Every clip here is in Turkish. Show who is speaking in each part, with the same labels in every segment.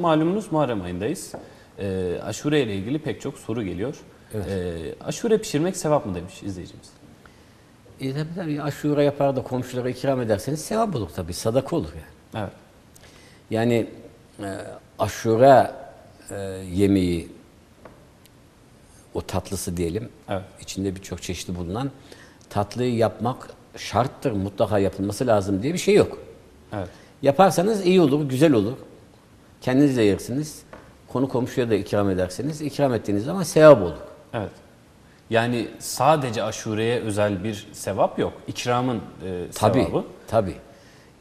Speaker 1: malumunuz Muharrem ayındayız. Ee, aşure ile ilgili pek çok soru geliyor. Ee, aşure pişirmek sevap mı demiş izleyicimiz.
Speaker 2: E, tabii tabii aşure yapar da komşulara ikram ederseniz sevap olur tabii. Sadaka olur yani.
Speaker 1: Evet.
Speaker 2: Yani e, aşure e, yemeği o tatlısı diyelim.
Speaker 1: Evet.
Speaker 2: içinde birçok çeşidi bulunan tatlıyı yapmak şarttır. Mutlaka yapılması lazım diye bir şey yok.
Speaker 1: Evet.
Speaker 2: Yaparsanız iyi olur, güzel olur. Kendiniz de yersiniz. Konu komşuya da ikram edersiniz. İkram ettiğiniz zaman sevap olur.
Speaker 1: Evet. Yani sadece aşureye özel bir sevap yok. İkramın e,
Speaker 2: Tabii,
Speaker 1: sevabı.
Speaker 2: tabii.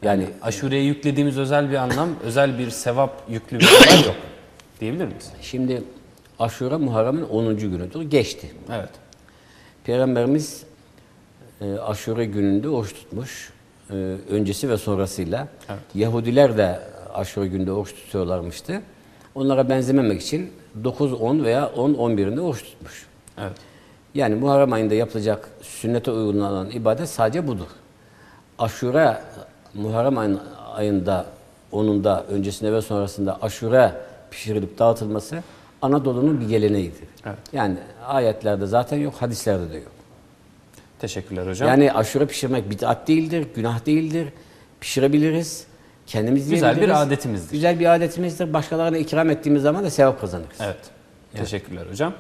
Speaker 2: Yani
Speaker 1: Aşureye yüklediğimiz özel bir anlam, özel bir sevap yüklü bir olay yok. Diyebilir miyiz?
Speaker 2: şimdi Aşure Muharrem'in 10. günüdür. Geçti.
Speaker 1: Evet.
Speaker 2: Peygamberimiz e, Aşure gününde oruç tutmuş. E, öncesi ve sonrasıyla.
Speaker 1: Evet.
Speaker 2: Yahudiler de Aşure günde oruç tutuyorlarmıştı. Onlara benzememek için 9, 10 veya 10, 11'inde oruç tutmuş.
Speaker 1: Evet.
Speaker 2: Yani Muharrem ayında yapılacak sünnete uygulanan ibadet sadece budur. Aşure Muharrem ayın- ayında onunda öncesinde ve sonrasında aşure pişirilip dağıtılması Anadolu'nun bir geleneğidir.
Speaker 1: Evet.
Speaker 2: Yani ayetlerde zaten yok, hadislerde de yok.
Speaker 1: Teşekkürler hocam.
Speaker 2: Yani aşure pişirmek bid'at değildir, günah değildir. Pişirebiliriz. Kendimiz
Speaker 1: Güzel bir adetimizdir.
Speaker 2: Güzel bir adetimizdir. Başkalarına ikram ettiğimiz zaman da sevap kazanırız.
Speaker 1: Evet. Teşekkürler hocam.